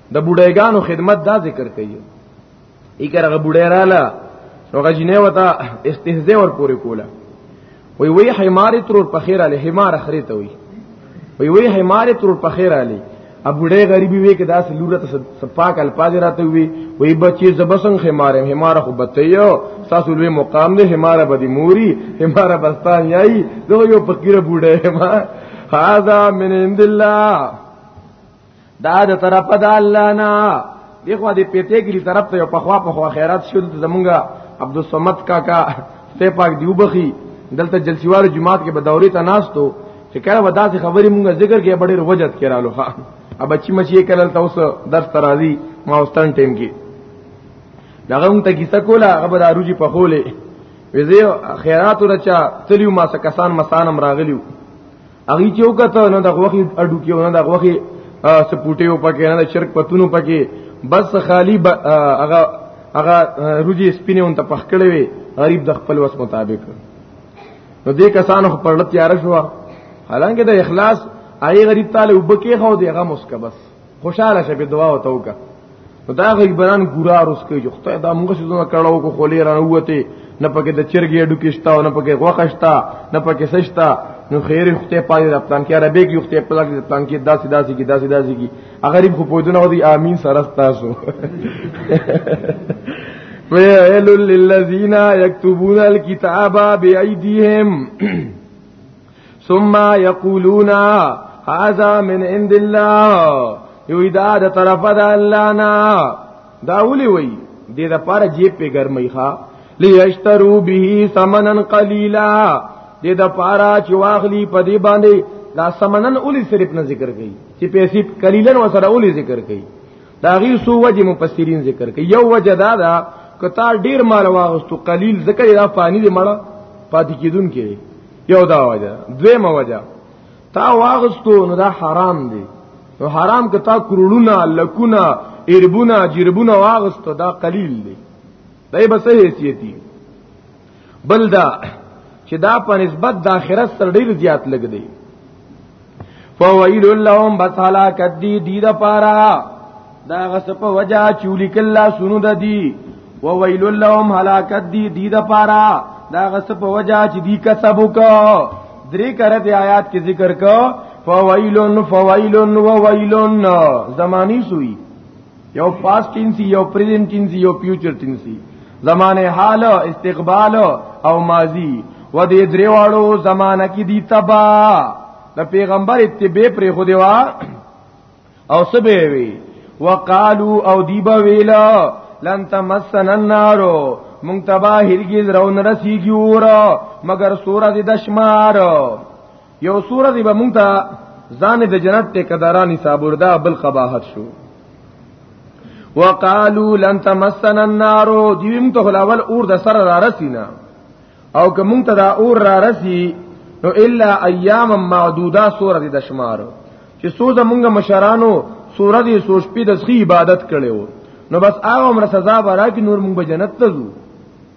Speaker 2: د بډایګانو خدمت دا ذکر کوي ایګر غ بډای رااله نو غجنه وتا استهزاء ور پورې کوله وی وی حمار ترور په خیر علی حمار اخری ته وی وی وی حمار ترور په خیر علی ابوډه غریبی وی کې داس لورت سپاک الفاظ راته وی وی بچی زبسنګ حمار حمار خو بتیو تاسو لوی مقام دی حمار بدی موری حمار بستان یای زه یو فقیر بوډه ما هاذا من عند الله دا د طرف د الله نه دغه د پیټه ګری طرف ته په خوا په خوا خیرات شو د زمونږه عبد الصمد کاکا ته پاک دیو بخي دلته جلسیوار جماعت کې بدوري ته ناستو چې کله ودا سي خبرې مونږه ذکر کې بډې وجد کړهلو ها اب بچی مچی کله ته اوس درس ترازی ما واستان ټیم کې دغه مونږ ته کیسه کوله هغه به داروجي په خولې وزه خیرات ورچا تلیو ما سکسان مسانم راغلیو هغه چې وکړه نه د غوخي اډو کې نه د غوخي سپوټیو پکې نه د شرک پتونو پکې بس خالی هغه هغه روجي سپینه اون ته پخکړې وي غریب د خپل وس مطابق نو دې کسانو پر لته تیار شو حالانکه د اخلاص آی غریب تعالی وبکه خو دې هغه مسکبس خوشاله شه په دعا وته وکا نو دا غیبران ګورا روس کوي چې خدای دا موږ څه زونه کړهو کو خولې را وته نه پکې د چرګې اډو کېشتا او نه پکې غوښښتا نه پکې سشتا نو خیر خدای پاجي د پلان کې عربي کې خدای په لګ د پلان کې داسې داسې کې داسې داسې کې غریب خو پوهدونه ودی امين سره تاسو وَيَعِلُ لِلَّذِينَ يَكْتُبُونَ الْكِتَابَ بِأَيْدِيهِمْ ثم یقولون هذا من عند الله یو دا د طرف د الله نه دا ولي وي د د پار جیب په ګرمي ښا ليشترو به ثمنن قليلا د د پارا چې واخلي په دې باندې دا ثمنن اولی صرف نه ذکر کړي چې پیسې قليلن وسره اولی ذکر کړي دا غي سو وجه مفسرین ذکر کړي یو وجه دا دا کتا ډیر مال واغستو قلیل ذکر یا فانی دی مړه پاتې کیدون کې یو دا وجه دویمه وجه تا واغستو نو دا حرام دی نو حرام که تا کرولونه لکونه اربونه جربونه واغستو دا قلیل دی دای به څه حیثیتي بل دا چې دا په نسبت د آخرت سره ډیر زیات لګ دی فویل لهم بس هلاکت دی دی دا پارا دا غس په وجا چولی کلا سونو د دی و ویل لهم هلاکت دی دی دا پارا دا غس په وجا چې دی کسب وکا درې کرت آیات کې ذکر کو فویلن فویلن و ویلن زمانی سوئی یو پاست ټینسی یو پریزنټ ټینسی یو فیوچر ټینسی زمانه حال استقبال او ماضی و دې دریواړو زمانہ کې دی تبا د پیغمبر اتباع پر خو دیوا او سبه وی وقالو او دیبا ویلا لن تمسن النار مونږ تبا هرگز رون رسیږي اور مگر سورہ د شمار یو سوره دی به مونږ ته ځان د جنت ته قدرانی صابردا بل قباحت شو وقالو لن تمسنا النار دیویم ته الاول اور د سره را رسینا او که مونږ ته دا اور را رسی نو الا ایام معدوده سوره د شمار چې سوز مونږ مشرانو سوره دی سوچ پی د عبادت کړو نو بس هغه عمر سزا برا کې نور مونږ به جنت ته ځو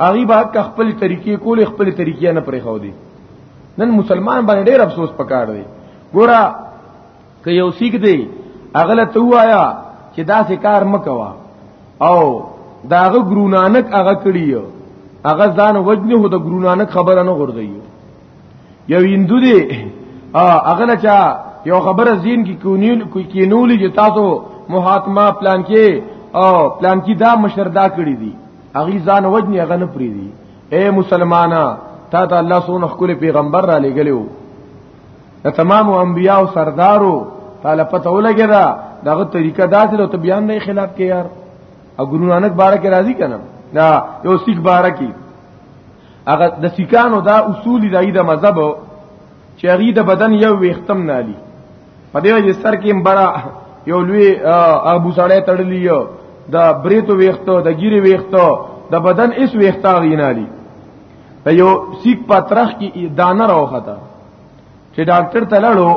Speaker 2: هغه به حق خپل طریقې کول خپل طریقې نه پرې خو دي نن مسلمان باندې ډېر افسوس پکار دی ګوره که یو سیګ دی اغله ته وایا چې دا سه کار مکوا او داغه ګرونانک هغه کړی هغه ځان وجنه هو د ګرونانک خبره نه غردی یو هندو دی اغله چا یو خبره زین کی کونیل کوي کینولی چې تاسو محاکمه پلان کې او پلان کې دا مشردا کړی دی اغي ځان وجنی هغه نه پریدي اے مسلمانا تا ته الله سونه خپل پیغمبر را لګلو د تمام انبیاء او سردارو تعالی پته ولګی دا دغه طریقه داسې او بیان نه خلاف کې یار او ګورو نانک بارا کې راضی کنه دا یو سیک بارا کې هغه د سیکانو دا اصول دی د مذهب چې هغه د بدن یو وختم نالی په دې وجه سر کې بڑا یو لوی ابو سړی تړلی یو د بریتو ویختو د ګیری ویختو د بدن اس ویختا غینالی په یو سیک پترخ کې دانه راوخته چې ډاکټر ته لاړو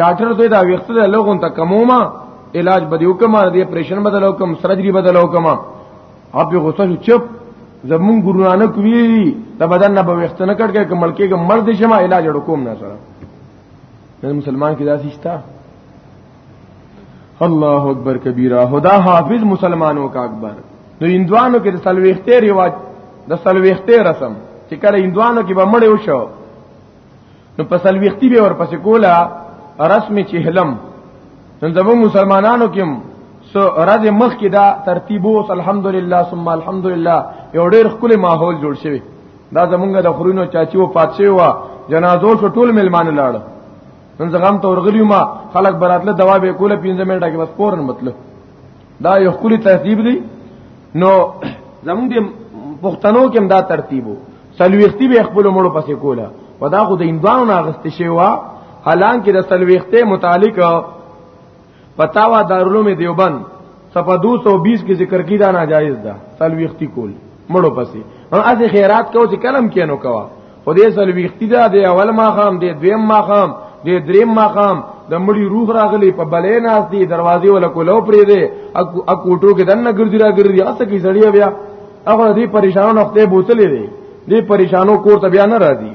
Speaker 2: ډاکټر دوی دا ویخته د لوګون ته کموما علاج بدیو کما د اپریشن بدلو کم سرجری بدلو کما اپ یو غوسه چپ زمون ګورو نانک وی د بدن نه به ویخته نه کړ کې کمل کې مرد شمه علاج وکوم نه سره نن مسلمان کې داسې شته الله اکبر کبیره خدا حافظ مسلمانوں کا اکبر نو اندوانو کې د سلويختې رواج د سلويختې رسم چې کله اندوانو کې به مړ وشو نو په سلويختي به ورپسې کولا رسم چې هلم نن زمو مسلمانانو کې سو راځي مخ کې دا ترتیبو الحمدلله ثم الحمدلله یو ډېر خپل ماحول جوړ شوی دا زمونږ د خورونو چاچی و پاتشه وا جنازو شو ټول ملمان لاړ نن زغم ته ورغلی ما خلک براتله دوا به کوله 15 منټه کې بس پورن مطلب دا یو خولي ترتیب دی نو زمونږ د پښتنو کې دا ترتیبو سلويختی به خپل مړو پسې کوله ودا خو د اندوانو نه غست شي وا حالانکه د سلويخته متعلق پتاوا دارلوم دیوبند صفه 220 کې ذکر کی دا ناجایز ده سلويختی کول مړو پسې هم از خیرات کو چې کلم کینو کوا خو دې سلويختی دا د اول ما خام دې دویم ما خام دې دریم ما خام د مړي روح راغلی په بلې ناس دي دروازې ولا کولو پرې دې اکوټو کې دنه ګرځي را ګرځي اسه کې سړی بیا هغه دې پریشانو نقطه بوتلې دې دې پریشانو کور ته بیا نه راځي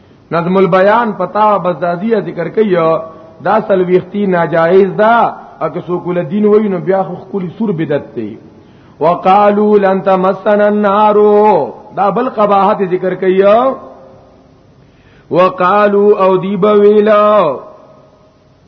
Speaker 2: نظم البیان پتا بزدازیه ذکر کوي دا سلويختی ناجائز دا او که سو کول دین وای نو بیا خو خپل سور بدعت دی وقالو لن تمسنا النار دا بل قباحت ذکر کوي وقالو او دی بویلو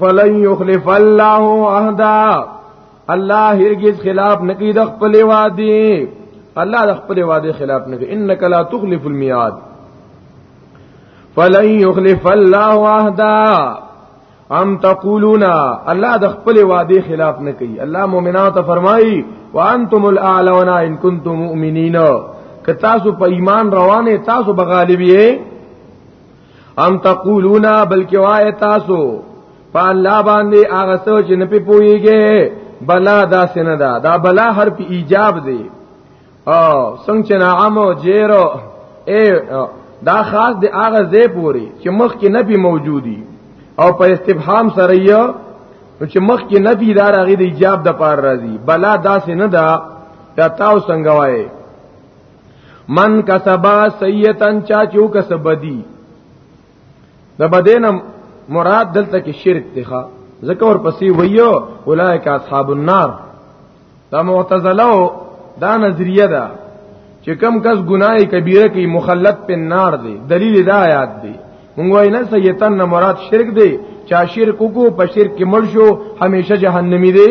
Speaker 2: فلن یخلف الله عهدا الله هرگز خلاف نکی د خپل وادي الله د خپل وادي خلاف نکی انک لا تخلف المیعاد فلن یخلف الله عهدا ام تقولون الله د خپل وعده خلاف نه کوي الله مؤمنانو ته فرمایي وانتم الاعلون ان کنتم مؤمنین که تاسو په ایمان روانه تاسو بغالبیه ام تقولون بلکې وای تاسو په الله باندې هغه څه چې نه پويږي بلا دا سن دا دا بلا هر په ایجاب دی او څنګه چې نعمو جیرو اے دا خاص دی هغه زی پوری چې مخ کې نبی موجودی او په استفهام سره یو چې مخ کې نبی دار هغه د ایجاب د پار راځي بلا دا سن دا دا تاسو څنګه وای من کسبا سیئتن چا چو کسب دی د بدین مراد دلته کې شرک دی ښا ځکه ور پسې ویو اولایک اصحاب النار دا معتزله دا نظریه ده چې کم کس ګناه کبیره کې مخلد په نار دی دلیل دا آیات دی مونږ وای نه سیتن نه مراد شرک دی چا شرک کو په شرک کې مړ شو همیشه جهنمی دی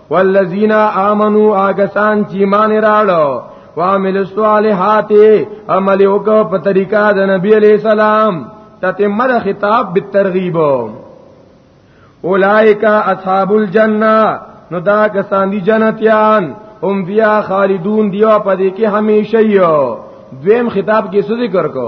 Speaker 2: والذین آمنو آګسان چې مان راړو وعمل الصالحات عمل وکړه په طریقه د نبی علی سلام تتمه د خطاب بالترغیب اولائک اصحاب الجنه نو دا کسان دي جنتیان هم بیا خالدون دیو پدې کې همیشه یو دویم خطاب کې څه ذکر کو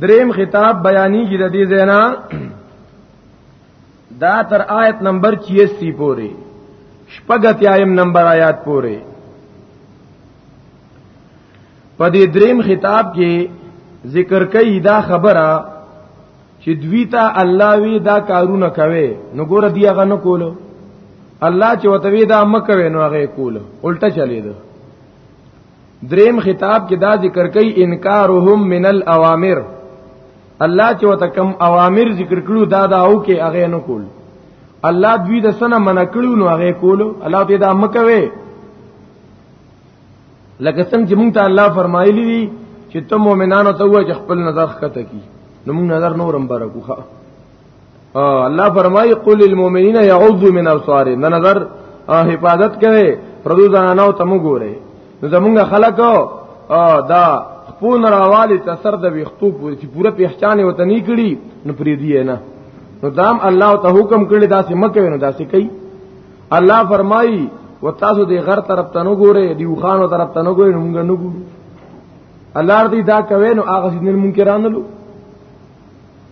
Speaker 2: دریم خطاب بیانی کی د دې زینا دا تر آیت نمبر 86 پورې شپږت یایم نمبر آیات پورې په دې دریم خطاب کې ذکر کوي دا خبره چې دوی ته الله وی دا کارونه کوي نو ګوره دی هغه نه کولو الله چې وتوی دا مکوي نو هغه کولو الټه چلی ده دریم خطاب کې دا ذکر کوي انکارهم من الاوامر الله چې وته کم اوامر ذکر کړو دا دا او کې هغه نه کول الله دوی د سنه من کړو نو هغه کول الله ته دا مکوي لکه څنګه چې مونږ ته الله فرمایلی دي چې ته مؤمنانو ته وایې خپل نظر خطه کی نو مونږ نظر نورم برکو ښه الله فرمایي قل للمؤمنین یعوذوا من ابصارهم د نظر حفاظت کوي پردو زنانو ته وګوره نو زمونږ خلکو دا خپون راوالی ته سر د ویختو پوری چې پوره پہچانې وته نه کړي نو پری دی نه نو دام الله ته حکم کړی دا سه مکه نو دا سه کوي الله فرمایي وتاسو دی غر طرف ته نه ګوره دی وخانو طرف ته نه ګوره موږ نه ګورو الله دې دا کوي نو هغه سینل منکرانلو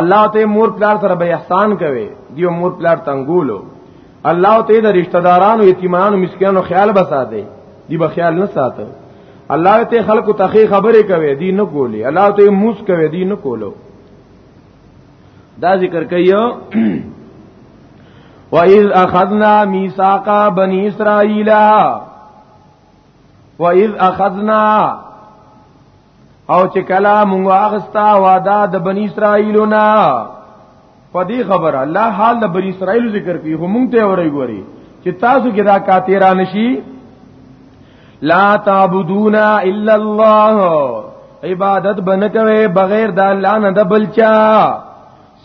Speaker 2: الله ته مور پلار سره به احسان کوي دیو مور پلار تنګولو الله ته د رشتہ دارانو یتیمانو مسکینانو خیال بساته دی به خیال نه ساته الله ته خلکو ته خبرې کوي دی نه ګولي الله ته موس کوي دی نه کولو دا ذکر کوي وَإِذْ أَخَذْنَا مِيثَاقَ بَنِي إِسْرَائِيلَ وَإِذْ أَخَذْنَا او چې کلا مونږ اغستا وادا د بنی اسرائیلو نا په دې خبر الله حال د بنی اسرائیل ذکر کوي هم مونږ ته اوري ګوري چې تاسو کې دا کاتیرا نشي لا تعبدون الا الله عبادت بنکوي بغیر د الله نه د بلچا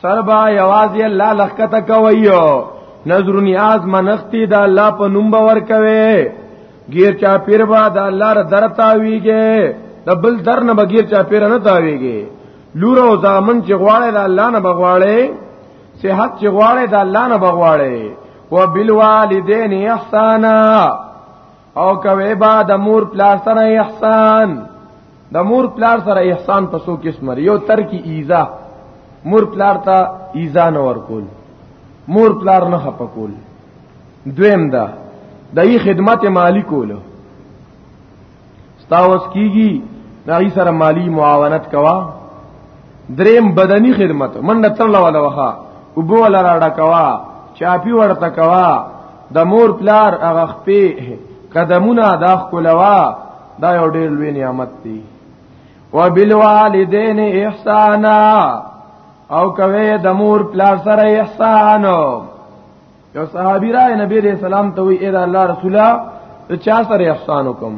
Speaker 2: سربا یوازې الله لخته کوي نظر نیاز منختی دا الله په نوم باور کوي غیر چا پیر با دا الله را درتا ویږي د بل در نه بغیر چا پیر نه تاویږي لور او زامن چې غواړي دا الله نه بغواړي صحت چې غواړي دا الله نه بغواړي وبالوالدین احسانا او کوي با د مور پلار سره احسان د مور پلار سره احسان په سو قسم یو تر کی ایزا مور پلار ته ایزا نه ورکول مور پلار نه خپکول دویم دا دای خدمت مالی کوله ستاوس کیږي دای سره مالی معاونت کوا دریم بدنی خدمت منډه تر لواله وخا وبو ولا راډا کوا چاپی ورته کوا د مور پلار هغه خپې قدمونه دا خلوا دا یو ډیر لوی نعمت دی وبالوالدین احسانا او کوي د مور پلار سره احسان یو صحابي را نبی دې سلام ته وی اے الله رسولا ته چا سره احسان وکم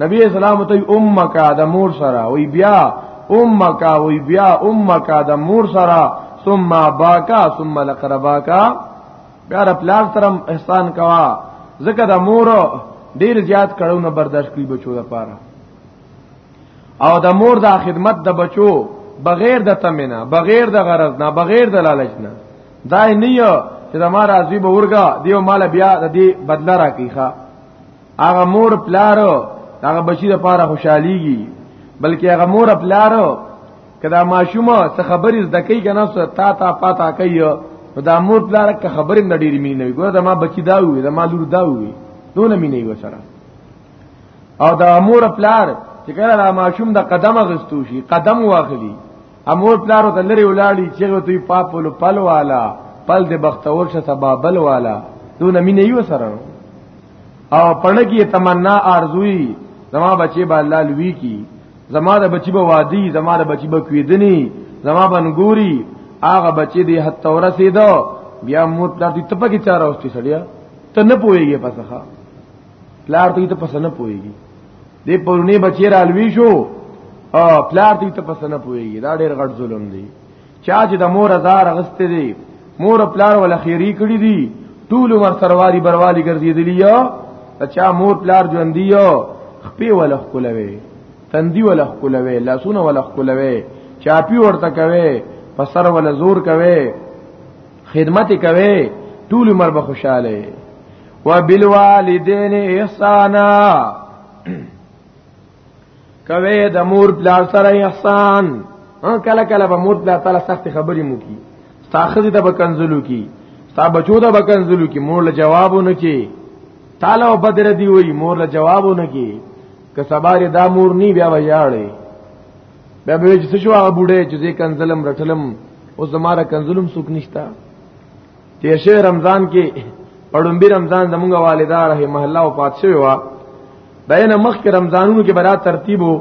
Speaker 2: نبی اسلام ته امک د مور سره وی بیا امک وی بیا امک د مور سره ثم باکا ثم لقرباکا بیا را پلار ترم احسان کوا زکه د مور ډیر زیات کړو نه برداشت کوي بچو د پاره او د مور د خدمت د بچو بغیر د تمنه بغیر د غرض نه بغیر د لالچ نه دا نه یو چې د مار عزیب ورګه دیو مال بیا د دې بدل راکې ښا هغه مور پلارو هغه بچی د پاره خوشحاليږي بلکې هغه مور پلارو کدا ماشومه څه خبرې زده کوي کنه څه تا تا پاتا کوي نو دا مور پلار که خبرې نه ډېری مين نه وي ګوره دا ما بچی دا وي دا ما لور دا وي دونه مين نه وسره او دا مور پلار چې کله دا ماشوم د قدم غستو شي قدم واخلي امور پلار ته لري ولاړی چې دوی پاپلو پل والا پل د بختور شه سبابل والا دونه مين نه وسره او پړګي تمنا ارزوي زما بچي با الله لوي کی زما د بچی به وادي زما د بچی به کویدنی زما بنګوري هغه بچی دی حتی ورسېدو بیا مور پلار دې تپه کې چاره اوستي سړیا ته نه پويږي پسخه پلار دې ته پس نه پويږي دې پرونی بچی را الوي شو او پلار دې ته پس نه پويږي دا ډېر غټ ظلم دی چا چې د مور زار غسته دي مور پلار ول خیری کړی دي ټول ور سرواری بروالی ګرځیدلی یو چا مور پلار ژوند دی یو خپې ول خپلوي تندی ول خپلوي لاسونه ول خپلوي چاپی ورته کوي پسر ول زور کوي خدمت کوي ټول مر به خوشاله وبالوالدین احسانا کوي د مور بلار سره احسان ان کله کله به مور بلار تعالی سخت خبرې مو کی تاخذ ته بکنزلو کی تا بچو ته بکنزلو کی مور له جوابونه کی تعالی او بدر دی وی مور له جوابونه کی که سبار دا مور نی بیا ویاړي بیا به چې شو هغه بوډه چې کنزلم رټلم او زماره کنزلم سوک نشتا تیر شه رمضان کې پړمبي رمضان زمونږ والدا رحم الله او پات شوی و داین مخ کې رمضانونو کې برات ترتیبو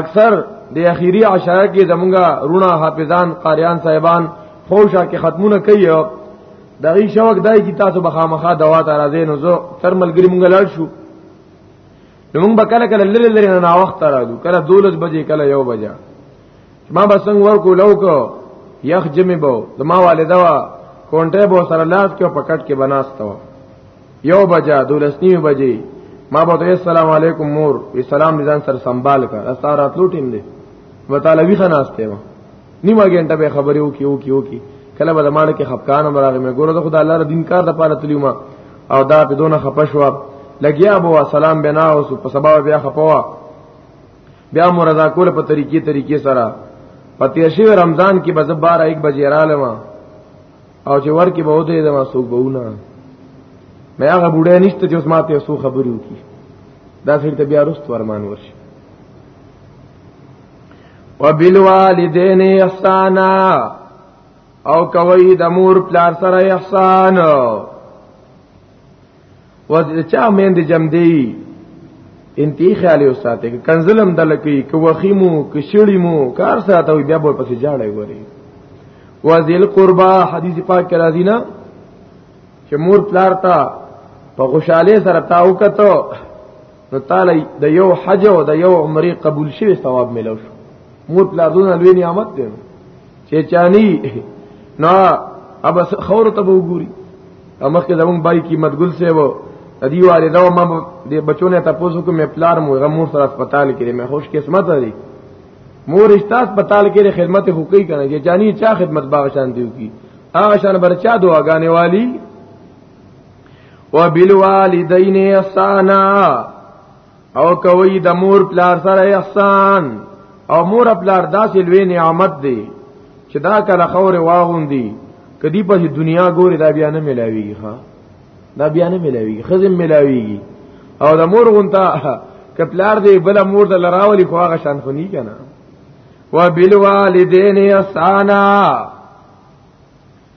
Speaker 2: اکثر د اخیری عشره کې زمونږ رونا حافظان قاریان صاحبان فوشا کې ختمونه کوي دغه شوق دای چې تاسو بخامخه دوا ته راځي نو زه تر ملګری مونږ لاړ شو نو مونږ به کله کله لری لری نه وخت راځو کله 12 بجې کله 1 بجې ما به څنګه ورکو لوکو یخ جمی بو زما والده وا کونټه بو سره لاس کې پکټ کې بناستو یو بجا دولسنی بجې ما به ته السلام علیکم مور وی سلام نزان سر سنبال کا استارات لوټیم دې مطالبه خناسته و نیمه ګنټه به خبرې وکي وکي وکي کله به زمانه کې خفقان مرغه مې ګوره د خدای الله دین کار د پاره تلیما او دا په دونه خپشوا لګیا بو سلام بنا او په سبا بیا خپوا بیا مردا کول په طریقې طریقې سره پته شي رمضان کې بز 12 1 بجې رالم او چې ور کې به وته دما سوق بهونه مې هغه بوډه نشته چې اوس ماته سو خبرې وکي دا سړي ته بیا رست ورمان ورشي وبالوالدین احسانا او کوي د مور پلار سره احسان و چا مین دي جم دی انتهي خیالي وساته کې کنزلم دلکی کو وخیمو کو شړیمو کار ساته بیا به پسې جاړی وری وذل قربا حدیث پاک کې راځي نه چې مور پلار تا په خوشاله سره تاو کته نو تعالی د یو حج او د یو عمره قبول شوی ثواب ملو شو مور پلارونه لوی نعمت دی چې چانی نو اب خور ته وګوري امخکې زمون بای کی مدګل سی وو ادي والده او ما د بچونه ته پوسو کوم پلار مو غمور سره هسپتال کې مې خوش قسمت دی مور اشتا هسپتال کې خدمت حقوقي کنه چې جانی چا خدمت باغ شان دیو کی هغه شان برچا دعاګانې والی وبالوالدین احسانا او کوي د مور پلار سره احسان او مور پلار داسې لوی نعمت دی چې دا کله خور واغوندي کدی په دنیا ګوري دا بیا نه ملاويږي ها دا بیا نه ملاويږي خزم ملاويږي او د مور غونتا کپلار دی بل مور د لراولي خو هغه شان خو نه کنا وبالوالدین احسانا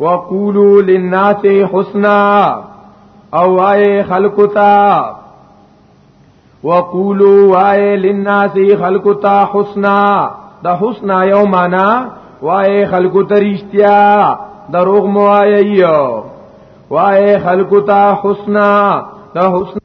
Speaker 2: وقولوا للناس حسنا او وای خلق تا وقولوا وای للناس خلق تا حسنا د حسنا یو معنا وای خلق ته رښتیا دروغ مو وای وای خلق ته حسنا د حسنا